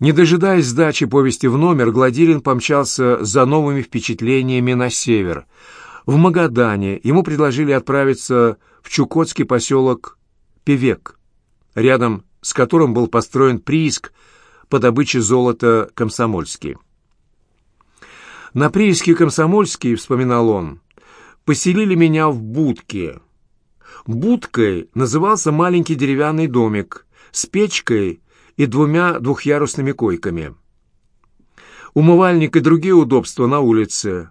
Не дожидаясь сдачи повести в номер, Гладилин помчался за новыми впечатлениями на север. В Магадане ему предложили отправиться в чукотский поселок Певек, рядом с которым был построен прииск по добыче золота Комсомольский. На прииске Комсомольский, вспоминал он, поселили меня в будке. Будкой назывался маленький деревянный домик с печкой и двумя двухъярусными койками. Умывальник и другие удобства на улице.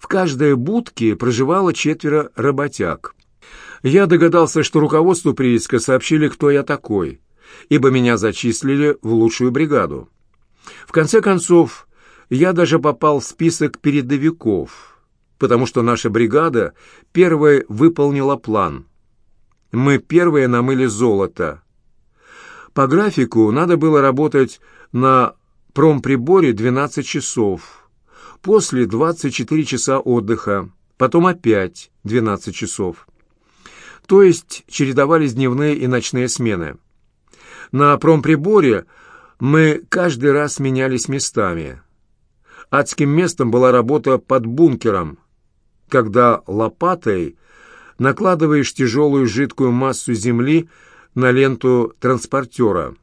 В каждой будке проживало четверо работяг. Я догадался, что руководству прииска сообщили, кто я такой, ибо меня зачислили в лучшую бригаду. В конце концов, я даже попал в список передовиков, потому что наша бригада первой выполнила план. Мы первые намыли золото, по графику надо было работать на промприборе 12 часов, после 24 часа отдыха, потом опять 12 часов. То есть чередовались дневные и ночные смены. На промприборе мы каждый раз менялись местами. Адским местом была работа под бункером, когда лопатой накладываешь тяжелую жидкую массу земли на ленту транспортера.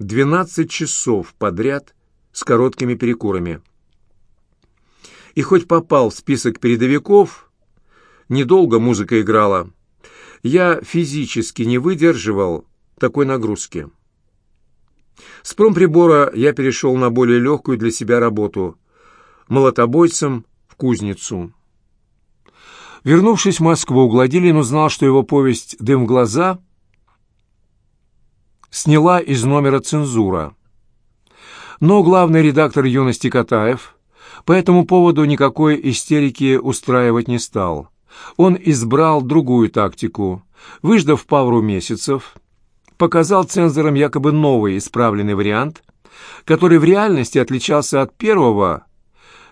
12 часов подряд с короткими перекурами. И хоть попал в список передовиков, недолго музыка играла, я физически не выдерживал такой нагрузки. С промприбора я перешел на более легкую для себя работу – молотобойцем в кузницу. Вернувшись в Москву, Гладилин узнал, что его повесть «Дым в глаза» сняла из номера цензура. Но главный редактор «Юности» Катаев по этому поводу никакой истерики устраивать не стал. Он избрал другую тактику. Выждав пару месяцев, показал цензорам якобы новый исправленный вариант, который в реальности отличался от первого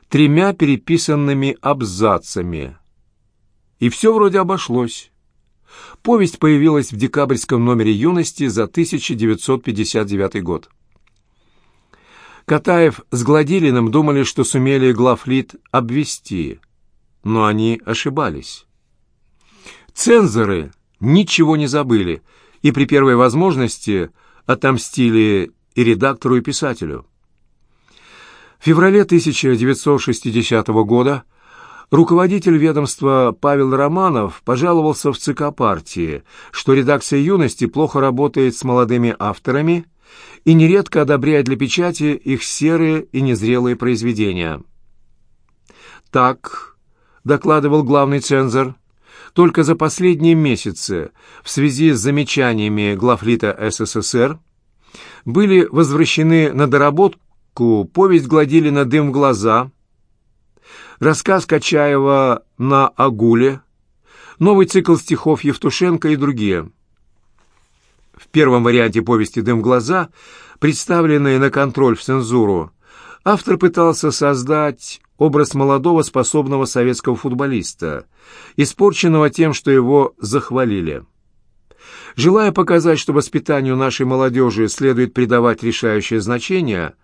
тремя переписанными абзацами. И все вроде обошлось. Повесть появилась в декабрьском номере «Юности» за 1959 год. Катаев с Гладилиным думали, что сумели главлит обвести, но они ошибались. Цензоры ничего не забыли и при первой возможности отомстили и редактору, и писателю. В феврале 1960 года Руководитель ведомства Павел Романов пожаловался в ЦК партии, что редакция «Юности» плохо работает с молодыми авторами и нередко одобряет для печати их серые и незрелые произведения. Так, докладывал главный цензор, только за последние месяцы в связи с замечаниями главлита СССР были возвращены на доработку повесть Гладилина «Дым в глаза», рассказ Качаева на Агуле, новый цикл стихов Евтушенко и другие. В первом варианте повести «Дым в глаза», представленной на контроль в цензуру, автор пытался создать образ молодого способного советского футболиста, испорченного тем, что его захвалили. Желая показать, что воспитанию нашей молодежи следует придавать решающее значение,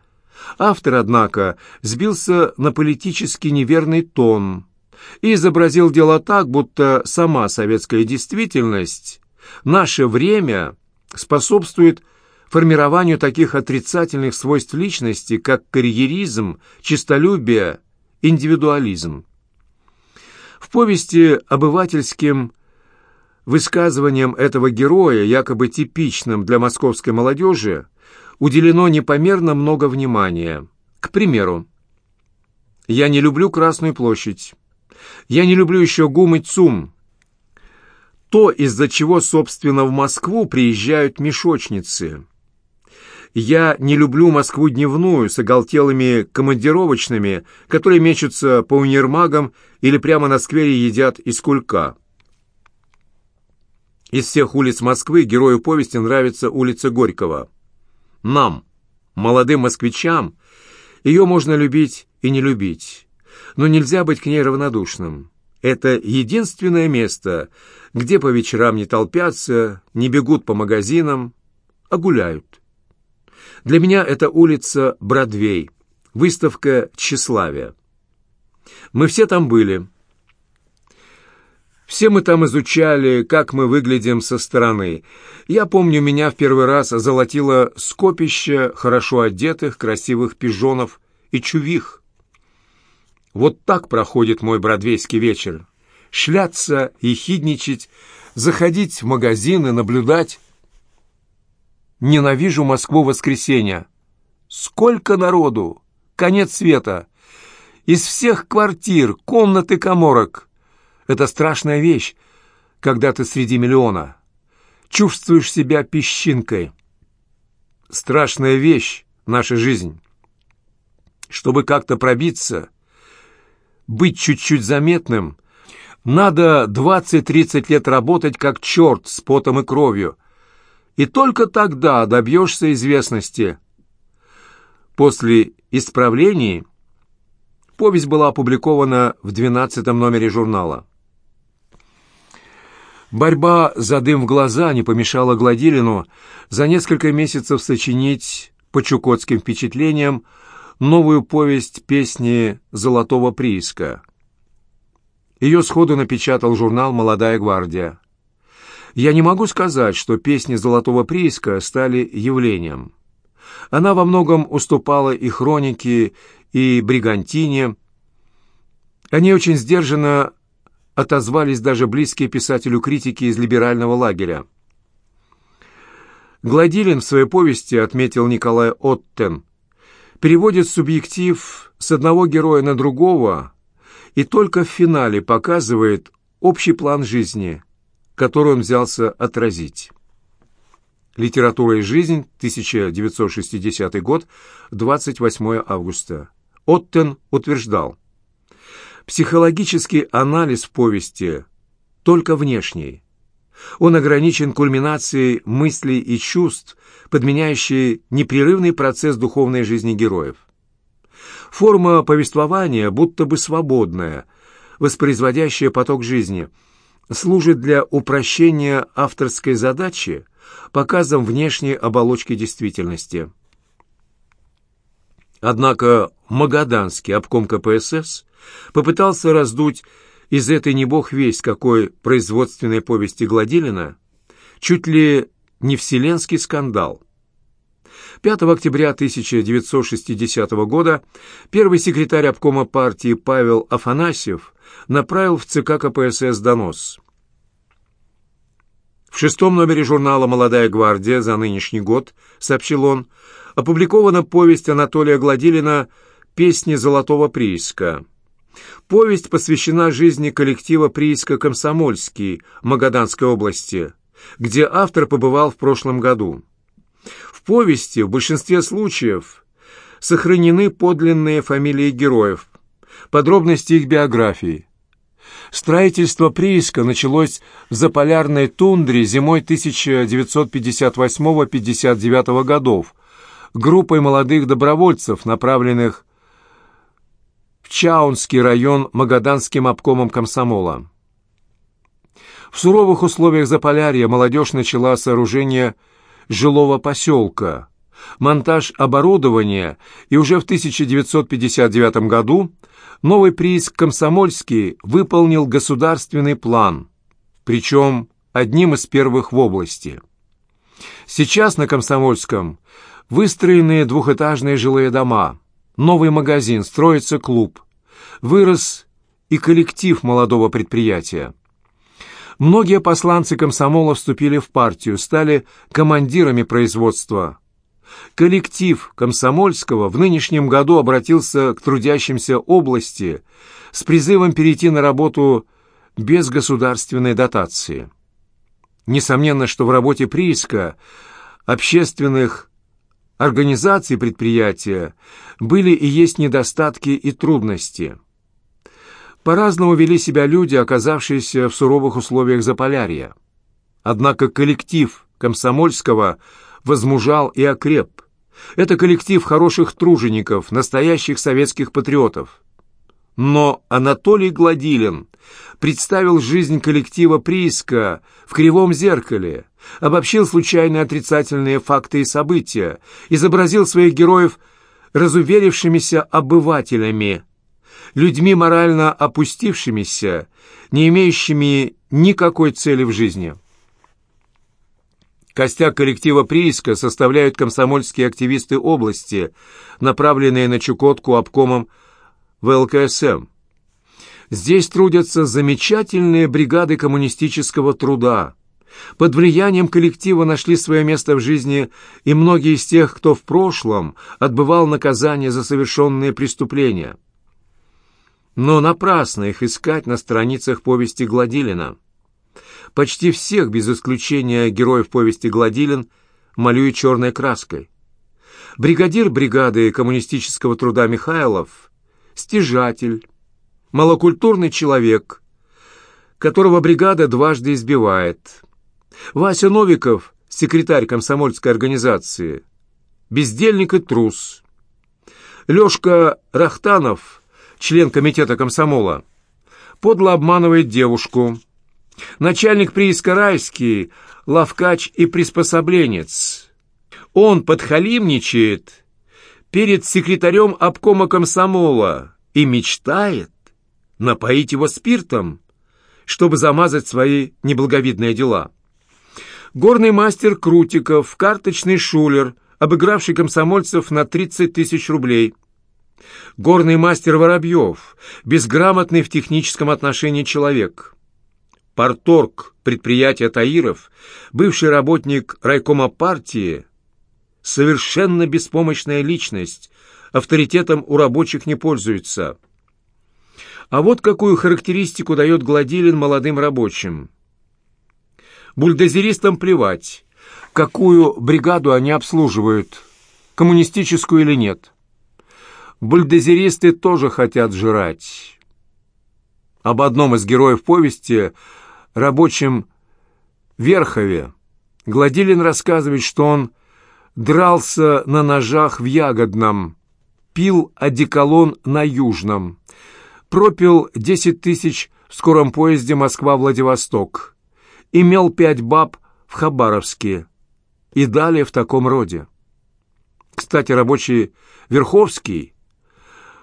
Автор, однако, сбился на политически неверный тон и изобразил дело так, будто сама советская действительность, наше время способствует формированию таких отрицательных свойств личности, как карьеризм, честолюбие, индивидуализм. В повести обывательским высказыванием этого героя, якобы типичным для московской молодежи, уделено непомерно много внимания. К примеру, «Я не люблю Красную площадь. Я не люблю еще ГУМ и ЦУМ. То, из-за чего, собственно, в Москву приезжают мешочницы. Я не люблю Москву дневную с оголтелыми командировочными, которые мечутся по универмагам или прямо на сквере едят из кулька». Из всех улиц Москвы герою повести нравится улица Горького. Нам, молодым москвичам, ее можно любить и не любить, но нельзя быть к ней равнодушным. Это единственное место, где по вечерам не толпятся, не бегут по магазинам, а гуляют. Для меня это улица Бродвей, выставка тщеславия. Мы все там были. Все мы там изучали, как мы выглядим со стороны. Я помню, меня в первый раз золотило скопище хорошо одетых, красивых пижонов и чувих. Вот так проходит мой бродвейский вечер. Шляться, и хидничать, заходить в магазины, наблюдать. Ненавижу Москву воскресенья. Сколько народу! Конец света! Из всех квартир, комнат и коморок — это страшная вещь, когда ты среди миллиона. Чувствуешь себя песчинкой. Страшная вещь — наша жизнь. Чтобы как-то пробиться, быть чуть-чуть заметным, надо 20-30 лет работать как черт с потом и кровью. И только тогда добьешься известности. После исправлений повесть была опубликована в 12 номере журнала. Борьба за дым в глаза не помешала Гладилину за несколько месяцев сочинить по чукотским впечатлениям новую повесть песни «Золотого прииска». Ее сходу напечатал журнал «Молодая гвардия». Я не могу сказать, что песни «Золотого прииска» стали явлением. Она во многом уступала и хронике, и бригантине. Они очень сдержанно отозвались даже близкие писателю критики из либерального лагеря. Гладилин в своей повести, отметил Николай Оттен, переводит субъектив с одного героя на другого и только в финале показывает общий план жизни, который он взялся отразить. Литература и жизнь, 1960 год, 28 августа. Оттен утверждал, Психологический анализ повести только внешний. Он ограничен кульминацией мыслей и чувств, подменяющей непрерывный процесс духовной жизни героев. Форма повествования будто бы свободная, воспроизводящая поток жизни, служит для упрощения авторской задачи показом внешней оболочки действительности. Однако Магаданский обком КПСС попытался раздуть из этой не бог весть какой производственной повести Гладилина чуть ли не вселенский скандал. 5 октября 1960 года первый секретарь обкома партии Павел Афанасьев направил в ЦК КПСС донос. В шестом номере журнала «Молодая гвардия» за нынешний год, сообщил он, опубликована повесть Анатолия Гладилина «Песни золотого прииска». Повесть посвящена жизни коллектива прииска «Комсомольский» Магаданской области, где автор побывал в прошлом году. В повести в большинстве случаев сохранены подлинные фамилии героев, подробности их биографий. Строительство прииска началось в заполярной тундре зимой 1958-59 годов группой молодых добровольцев, направленных в Чаунский район Магаданским обкомом комсомола. В суровых условиях Заполярья молодежь начала сооружение жилого поселка, монтаж оборудования, и уже в 1959 году новый прииск «Комсомольский» выполнил государственный план, причем одним из первых в области. Сейчас на Комсомольском выстроены двухэтажные жилые дома – новый магазин, строится клуб. Вырос и коллектив молодого предприятия. Многие посланцы комсомола вступили в партию, стали командирами производства. Коллектив Комсомольского в нынешнем году обратился к трудящимся области с призывом перейти на работу без государственной дотации. Несомненно, что в работе прииска общественных организации предприятия были и есть недостатки и трудности. По-разному вели себя люди, оказавшиеся в суровых условиях Заполярья. Однако коллектив Комсомольского возмужал и окреп. Это коллектив хороших тружеников, настоящих советских патриотов. Но Анатолий Гладилин представил жизнь коллектива прииска в кривом зеркале, обобщил случайные отрицательные факты и события, изобразил своих героев разуверившимися обывателями, людьми морально опустившимися, не имеющими никакой цели в жизни. Костяк коллектива прииска составляют комсомольские активисты области, направленные на Чукотку обкомом ВЛКСМ. Здесь трудятся замечательные бригады коммунистического труда. Под влиянием коллектива нашли свое место в жизни и многие из тех, кто в прошлом отбывал наказание за совершенные преступления. Но напрасно их искать на страницах повести Гладилина. Почти всех, без исключения героев повести Гладилин, малюет черной краской. Бригадир бригады коммунистического труда Михайлов – стяжатель, малокультурный человек, которого бригада дважды избивает. Вася Новиков – секретарь комсомольской организации, бездельник и трус. Лешка Рахтанов – член комитета комсомола, подло обманывает девушку – Начальник прииска Райский, лавкач и приспособленец. Он подхалимничает перед секретарем обкома комсомола и мечтает напоить его спиртом, чтобы замазать свои неблаговидные дела. Горный мастер Крутиков, карточный шулер, обыгравший комсомольцев на 30 тысяч рублей. Горный мастер Воробьев, безграмотный в техническом отношении человек. Порторг предприятия Таиров, бывший работник райкома партии, совершенно беспомощная личность, авторитетом у рабочих не пользуется. А вот какую характеристику дает Гладилин молодым рабочим. Бульдозеристам плевать, какую бригаду они обслуживают, коммунистическую или нет. Бульдозеристы тоже хотят жрать. Об одном из героев повести – рабочем Верхове, Гладилин рассказывает, что он дрался на ножах в Ягодном, пил одеколон на Южном, пропил десять тысяч в скором поезде Москва-Владивосток, имел пять баб в Хабаровске и далее в таком роде. Кстати, рабочий Верховский,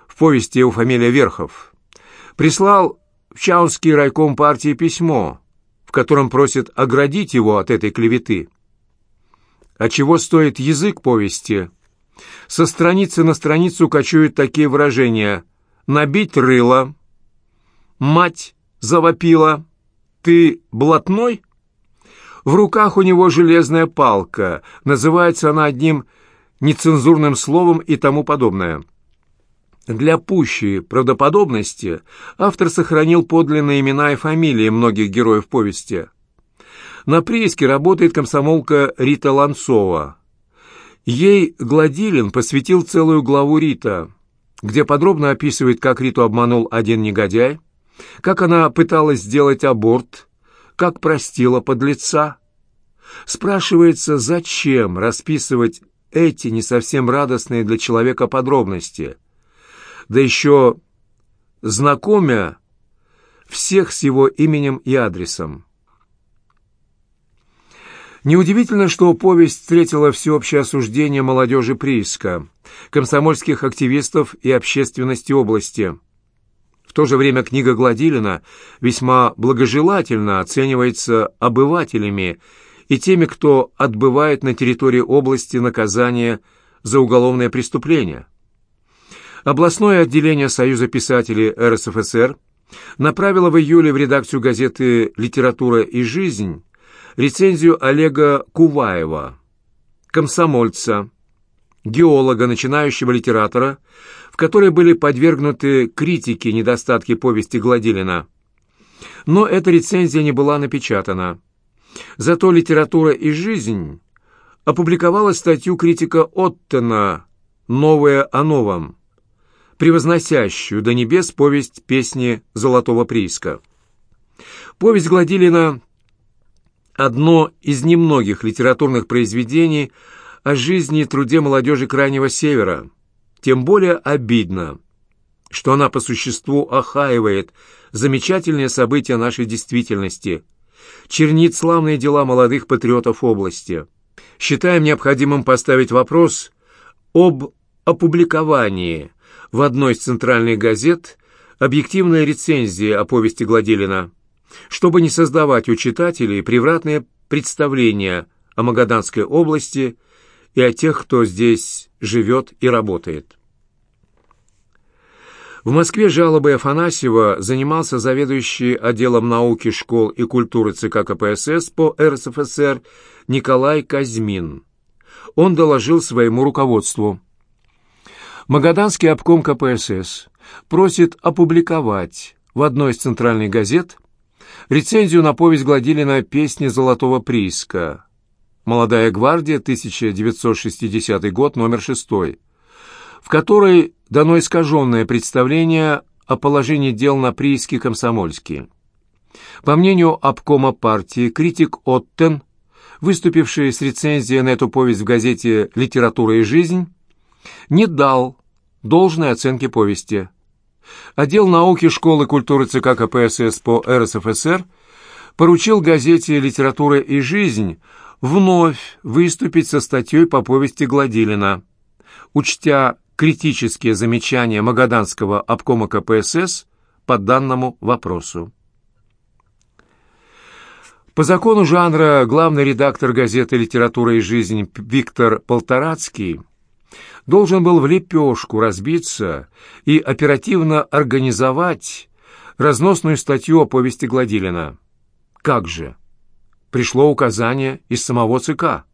в повести его фамилия Верхов, прислал в Чаунский райком партии письмо, в котором просит оградить его от этой клеветы. А чего стоит язык повести? Со страницы на страницу кочуют такие выражения «набить рыло», «мать завопила», «ты блатной?» В руках у него железная палка, называется она одним нецензурным словом и тому подобное. Для пущей правдоподобности автор сохранил подлинные имена и фамилии многих героев повести. На прииске работает комсомолка Рита Ланцова. Ей Гладилин посвятил целую главу Рита, где подробно описывает, как Риту обманул один негодяй, как она пыталась сделать аборт, как простила подлеца. Спрашивается, зачем расписывать эти не совсем радостные для человека подробности – да еще знакомя всех с его именем и адресом. Неудивительно, что повесть встретила всеобщее осуждение молодежи прииска, комсомольских активистов и общественности области. В то же время книга Гладилина весьма благожелательно оценивается обывателями и теми, кто отбывает на территории области наказание за уголовное преступление. Областное отделение Союза писателей РСФСР направило в июле в редакцию газеты «Литература и жизнь» рецензию Олега Куваева, комсомольца, геолога, начинающего литератора, в которой были подвергнуты критике недостатки повести Гладилина. Но эта рецензия не была напечатана. Зато «Литература и жизнь» опубликовала статью критика Оттена «Новое о новом», превозносящую до небес повесть песни «Золотого прииска». Повесть Гладилина – одно из немногих литературных произведений о жизни и труде молодежи Крайнего Севера. Тем более обидно, что она по существу охаивает замечательные события нашей действительности, чернит славные дела молодых патриотов области. Считаем необходимым поставить вопрос об опубликовании в одной из центральных газет объективной рецензии о повести Гладилина, чтобы не создавать у читателей превратные представления о Магаданской области и о тех, кто здесь живет и работает. В Москве жалобой Афанасьева занимался заведующий отделом науки, школ и культуры ЦК КПСС по РСФСР Николай Казьмин. Он доложил своему руководству. Магаданский обком КПСС просит опубликовать в одной из центральных газет рецензию на повесть Гладилина «Песни золотого прииска». «Молодая гвардия», 1960 год, номер 6, в которой дано искаженное представление о положении дел на прииске Комсомольске. По мнению обкома партии, критик Оттен, выступивший с рецензией на эту повесть в газете «Литература и жизнь», не дал должной оценки повести. Отдел науки школы культуры ЦК КПСС по РСФСР поручил газете «Литература и жизнь» вновь выступить со статьей по повести Гладилина, учтя критические замечания Магаданского обкома КПСС по данному вопросу. По закону жанра главный редактор газеты «Литература и жизнь» Виктор Полторацкий должен был в лепешку разбиться и оперативно организовать разносную статью о повести Гладилина. Как же? Пришло указание из самого ЦК.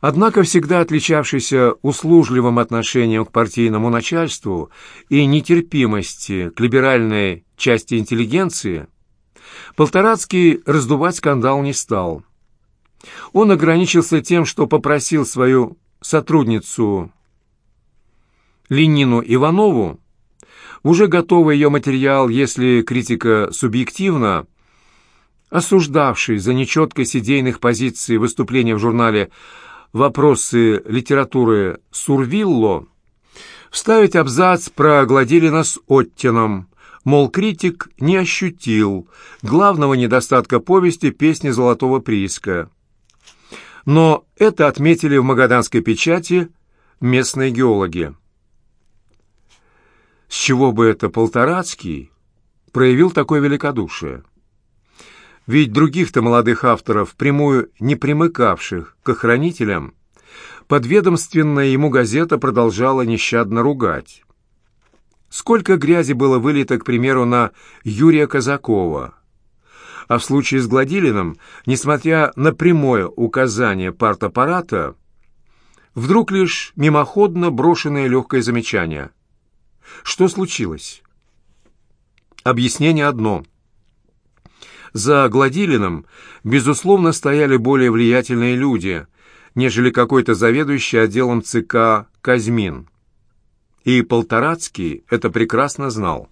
Однако всегда отличавшийся услужливым отношением к партийному начальству и нетерпимости к либеральной части интеллигенции, Полторацкий раздувать скандал не стал. Он ограничился тем, что попросил свою сотрудницу Ленину Иванову, уже готовый ее материал, если критика субъективна, осуждавший за нечеткость идейных позиций выступления в журнале «Вопросы литературы Сурвилло», вставить абзац про Гладилина с Оттином, мол, критик не ощутил главного недостатка повести «Песни золотого прииска». Но это отметили в магаданской печати местные геологи. С чего бы это Полторацкий проявил такое великодушие? Ведь других-то молодых авторов, прямую не примыкавших к охранителям, подведомственная ему газета продолжала нещадно ругать. Сколько грязи было вылито, к примеру, на Юрия Казакова, а в случае с Гладилиным, несмотря на прямое указание партаппарата, вдруг лишь мимоходно брошенное легкое замечание. Что случилось? Объяснение одно. За Гладилиным, безусловно, стояли более влиятельные люди, нежели какой-то заведующий отделом ЦК Казьмин. И Полторацкий это прекрасно знал.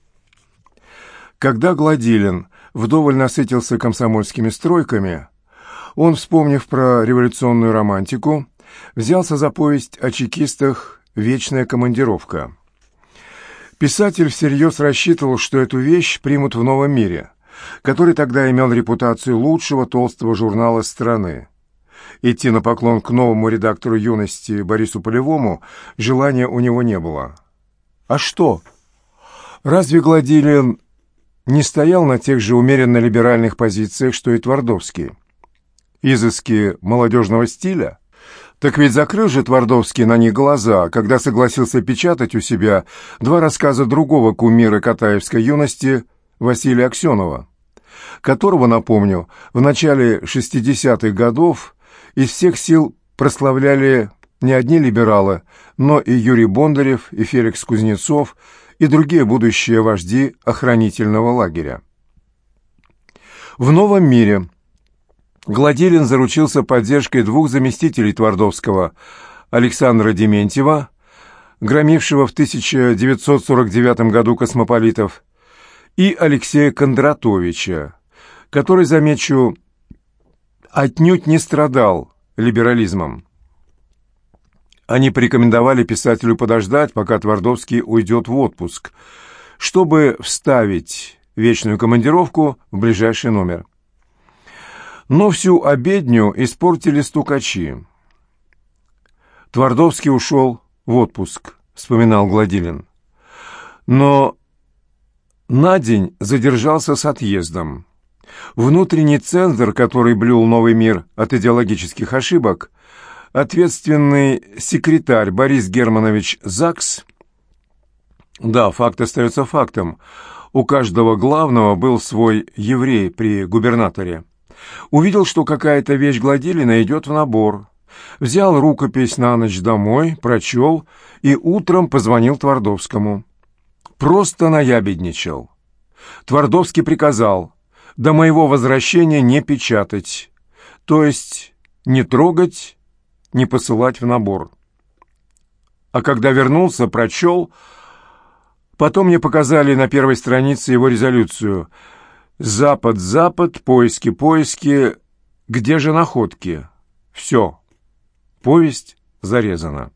Когда Гладилин вдоволь насытился комсомольскими стройками, он, вспомнив про революционную романтику, взялся за повесть о чекистах «Вечная командировка». Писатель всерьез рассчитывал, что эту вещь примут в новом мире, который тогда имел репутацию лучшего толстого журнала страны. Идти на поклон к новому редактору «Юности» Борису Полевому желания у него не было. А что? Разве Гладилин не стоял на тех же умеренно-либеральных позициях, что и Твардовский. Изыски молодежного стиля? Так ведь закрыл же Твардовский на них глаза, когда согласился печатать у себя два рассказа другого кумира Катаевской юности Василия Аксенова, которого, напомню, в начале 60-х годов из всех сил прославляли не одни либералы, но и Юрий Бондарев, и Феликс Кузнецов – и другие будущие вожди охранительного лагеря. В новом мире Гладилин заручился поддержкой двух заместителей Твардовского Александра Дементьева, громившего в 1949 году космополитов, и Алексея Кондратовича, который, замечу, отнюдь не страдал либерализмом. Они порекомендовали писателю подождать, пока Твардовский уйдет в отпуск, чтобы вставить вечную командировку в ближайший номер. Но всю обедню испортили стукачи. Твардовский ушел в отпуск, вспоминал Гладилин. Но на день задержался с отъездом. Внутренний цензор, который блюл новый мир от идеологических ошибок, ответственный секретарь Борис Германович Закс, да, факт остается фактом, у каждого главного был свой еврей при губернаторе, увидел, что какая-то вещь Гладилина идет в набор, взял рукопись на ночь домой, прочел и утром позвонил Твардовскому. Просто наябедничал. Твардовский приказал до моего возвращения не печатать, то есть не трогать, не посылать в набор. А когда вернулся, прочел, потом мне показали на первой странице его резолюцию «Запад, Запад, поиски, поиски, где же находки?» Все, повесть зарезана.